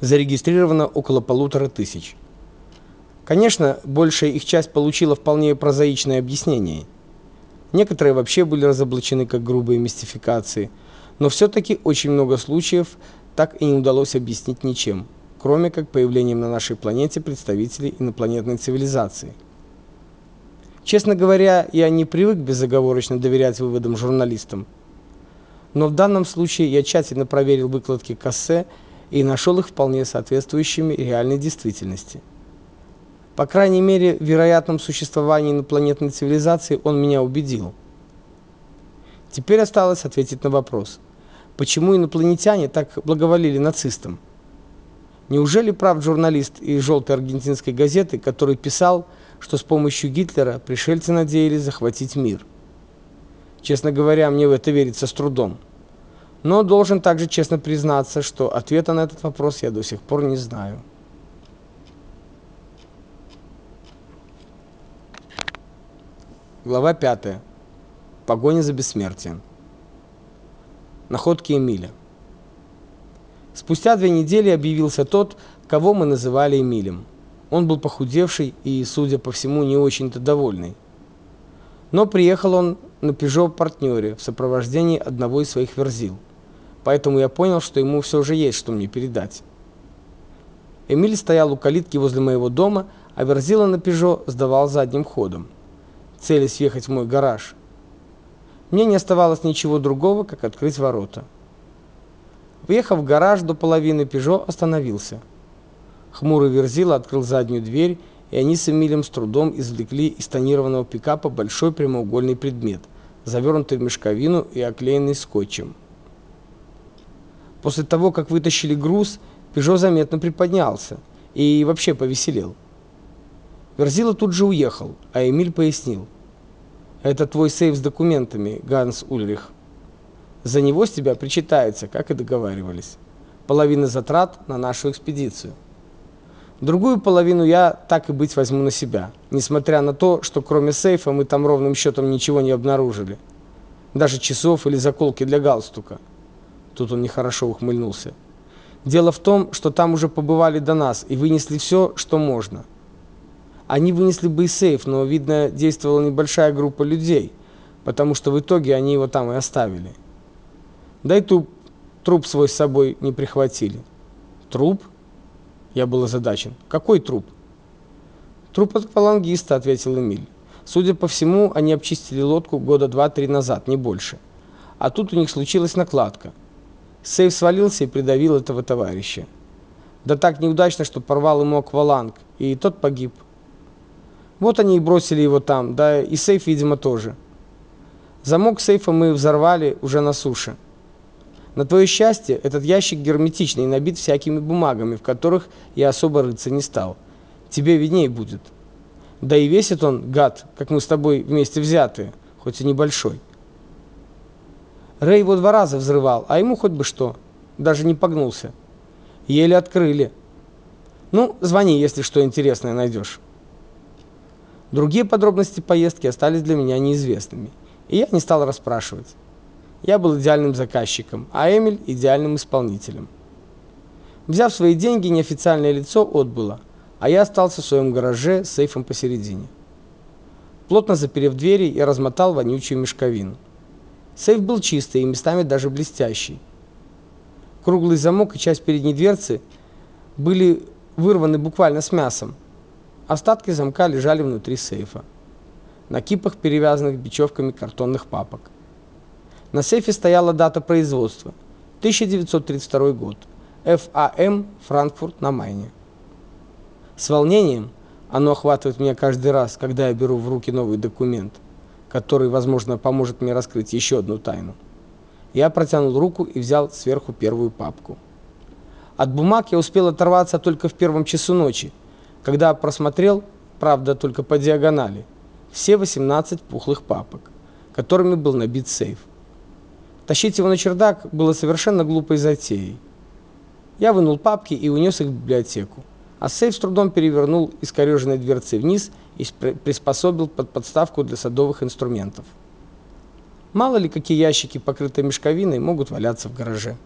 зарегистрировано около полутора тысяч. Конечно, большая их часть получила вполне прозаичное объяснение. Некоторые вообще были разоблачены как грубые мистификации, но все таки очень много случаев так и не удалось объяснить ничем, кроме как появлением на нашей планете представителей инопланетной цивилизации. Честно говоря, я не привык безоговорочно доверять выводам журналистам. Но в данном случае я тщательно проверил выкладки Кассе и нашел их вполне соответствующими реальной действительности. По крайней мере, в вероятном существовании инопланетной цивилизации он меня убедил. Теперь осталось ответить на вопрос: почему инопланетяне так благоволили нацистам? Неужели прав журналист из желтой аргентинской газеты, который писал, что с помощью Гитлера пришельцы надеялись захватить мир? Честно говоря, мне в это верится с трудом. Но должен также честно признаться, что ответа на этот вопрос я до сих пор не знаю. Глава 5. Погоня за бессмертием. Находки Эмиля. Спустя две недели объявился тот, кого мы называли Эмилем. Он был похудевший и, судя по всему, не очень-то довольный. Но приехал он на Peugeot партнёре в сопровождении одного из своих верзил поэтому я понял, что ему все же есть что мне передать. Эмиль стоял у калитки возле моего дома, а Верзила на Пежо сдавал задним ходом, целясь въехать в мой гараж. Мне не оставалось ничего другого, как открыть ворота. Въехав в гараж до половины, Пежо остановился. Хмурый Верзила открыл заднюю дверь, и они с Эмилем с трудом извлекли из тонированного пикапа большой прямоугольный предмет, завернутый в мешковину и оклеенный скотчем. После того, как вытащили груз, Пежо заметно приподнялся и вообще повеселел. Верзила тут же уехал, а Эмиль пояснил: "Это твой сейф с документами, Ганс Ульрих. За него с тебя причитается, как и договаривались. Половина затрат на нашу экспедицию. Другую половину я так и быть возьму на себя, несмотря на то, что кроме сейфа мы там ровным счетом ничего не обнаружили. Даже часов или заколки для галстука. Тут он нехорошо ухмыльнулся. Дело в том, что там уже побывали до нас и вынесли все, что можно. Они вынесли бы и сейф, но видно, действовала небольшая группа людей, потому что в итоге они его там и оставили. Да и труп, труп свой с собой не прихватили. Труп? Я был озадачен. Какой труп? Труп от аквалангиста, ответил Эмиль. Судя по всему, они обчистили лодку года два-три назад, не больше. А тут у них случилась накладка. Сейф свалился и придавил этого товарища. Да так неудачно, что порвал ему акваланг, и тот погиб. Вот они и бросили его там, да и сейф, видимо, тоже. Замок сейфа мы взорвали уже на суше. На твое счастье, этот ящик герметичный и набит всякими бумагами, в которых я особо рыться не стал. Тебе видней будет. Да и весит он, гад, как мы с тобой вместе взятые, хоть и небольшой. Рэй его два раза взрывал, а ему хоть бы что. Даже не погнулся. Еле открыли. Ну, звони, если что интересное найдешь. Другие подробности поездки остались для меня неизвестными, и я не стал расспрашивать. Я был идеальным заказчиком, а Эмиль идеальным исполнителем. Взяв свои деньги, неофициальное лицо отбыло, а я остался в своем гараже с сейфом посередине. Плотно заперев двери, я размотал вонючую мешковину. Сейф был чистый и местами даже блестящий. Круглый замок и часть передней дверцы были вырваны буквально с мясом. Остатки замка лежали внутри сейфа, на кипах, перевязанных бечевками картонных папок. На сейфе стояла дата производства 1932 год. ФАМ Франкфурт на Майне. С волнением оно охватывает меня каждый раз, когда я беру в руки новый документ – который, возможно, поможет мне раскрыть еще одну тайну. Я протянул руку и взял сверху первую папку. От бумаг я успел оторваться только в первом часу ночи, когда просмотрел, правда, только по диагонали, все 18 пухлых папок, которыми был набит сейф. Тащить его на чердак было совершенно глупой затеей. Я вынул папки и унес их в библиотеку а сейф с трудом перевернул искореженной дверцей вниз и приспособил под подставку для садовых инструментов. Мало ли какие ящики, покрытые мешковиной, могут валяться в гараже.